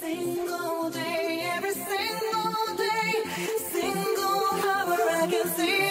single day, every single day, single hour I can see.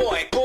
boy.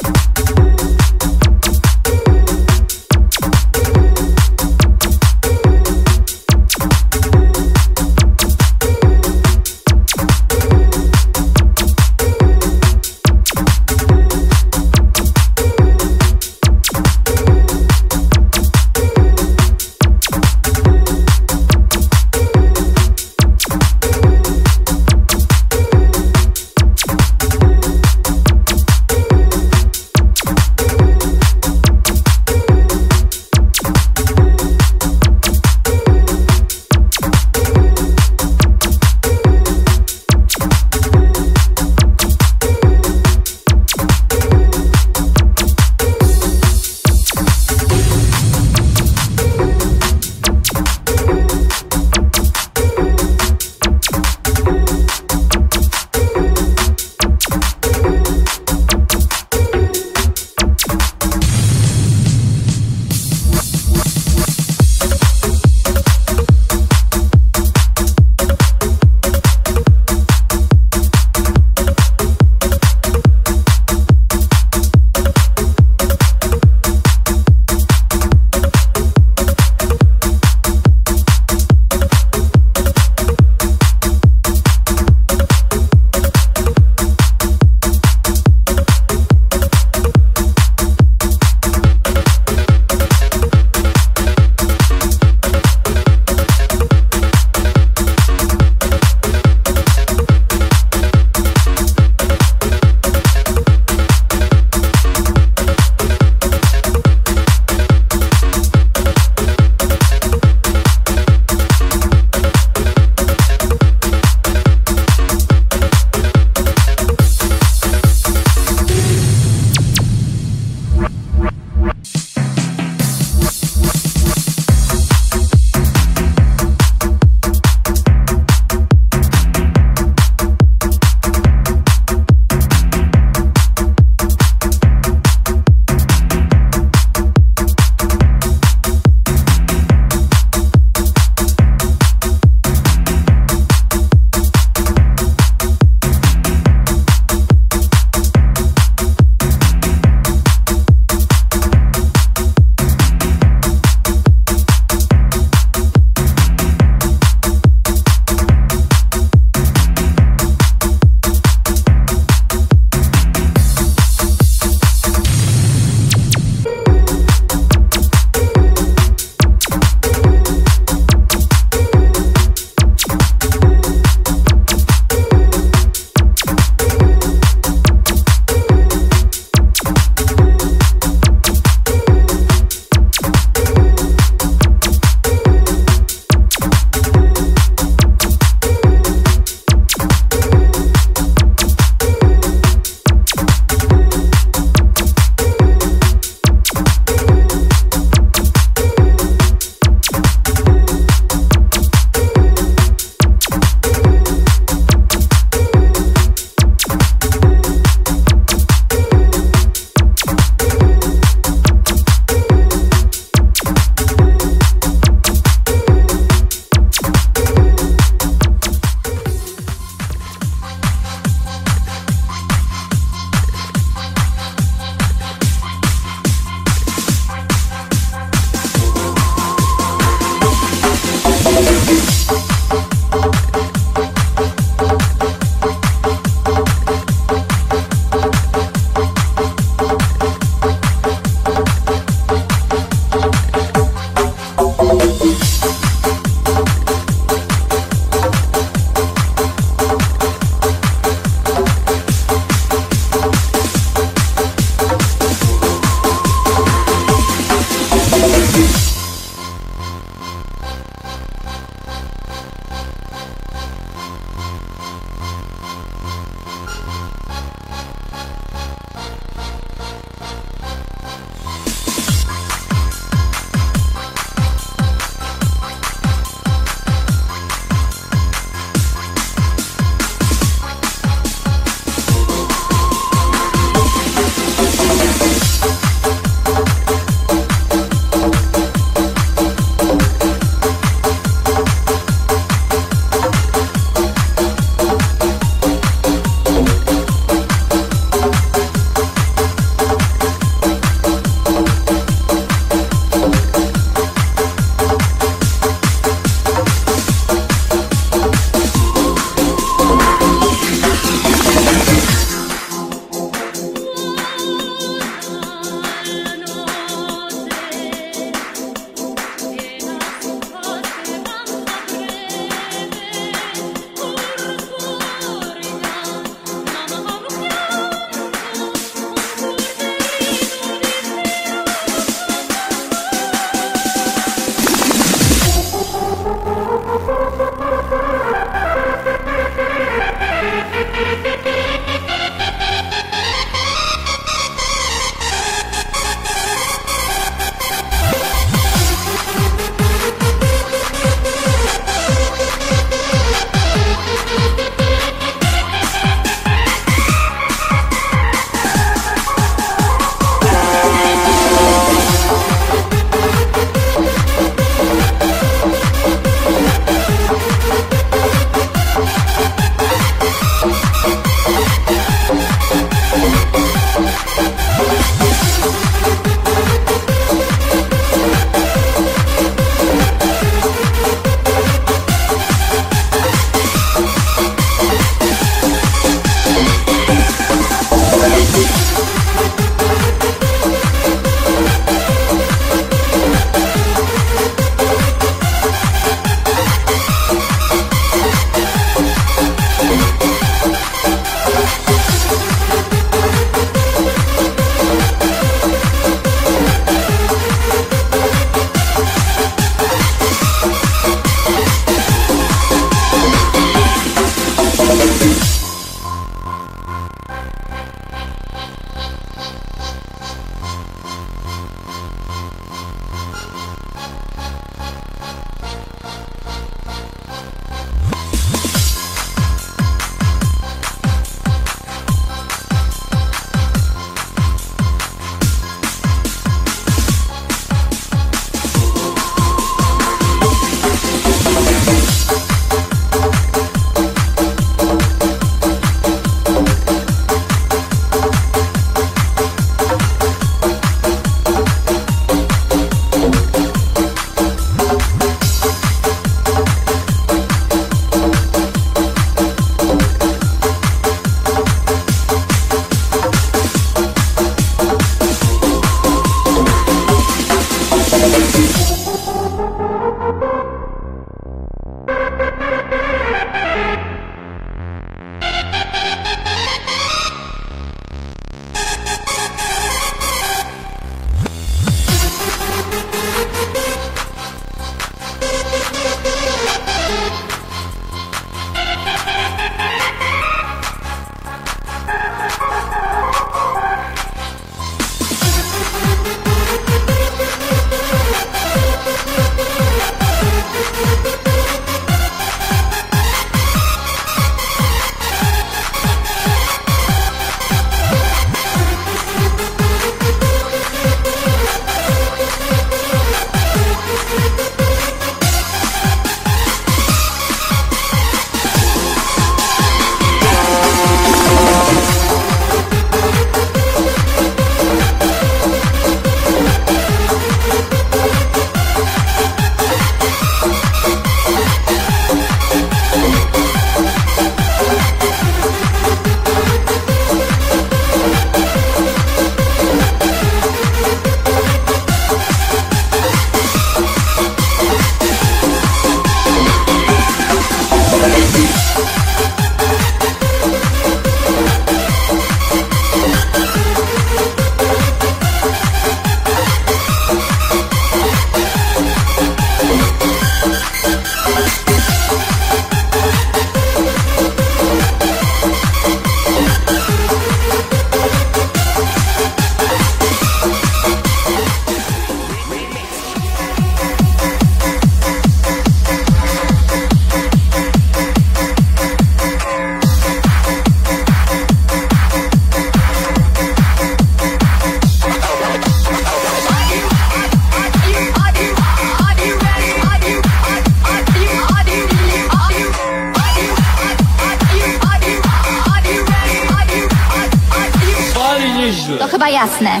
chyba jasne.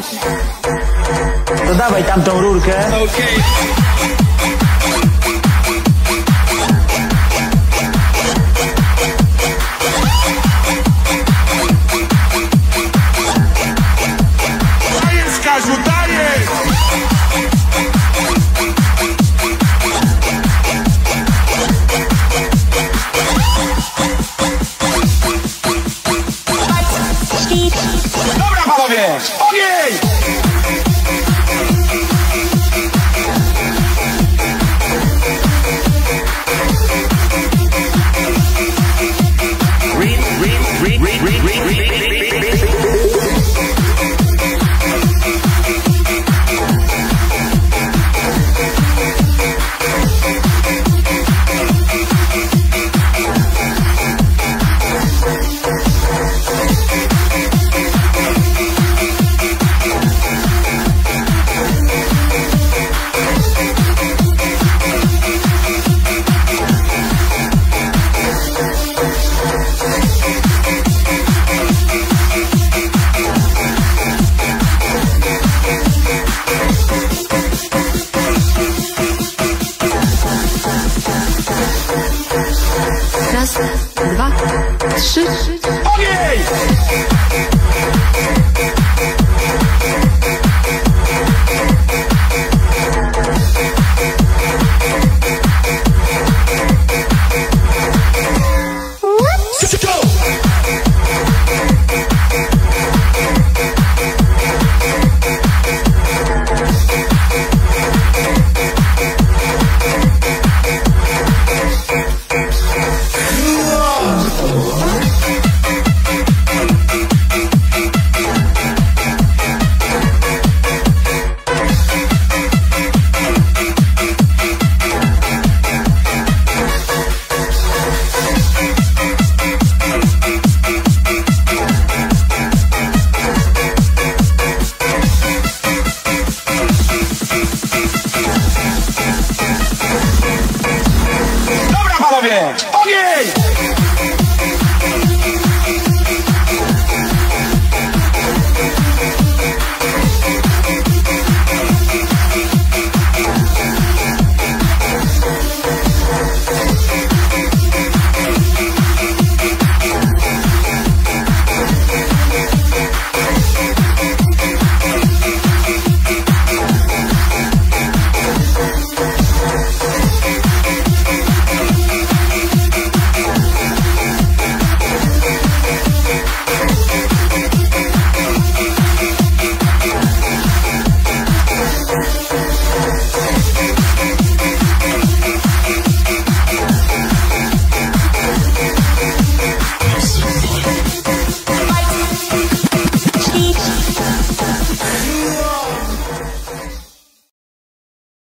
Dodawaj tamtą rurkę. Okay. Panowie! Ogień! Raz,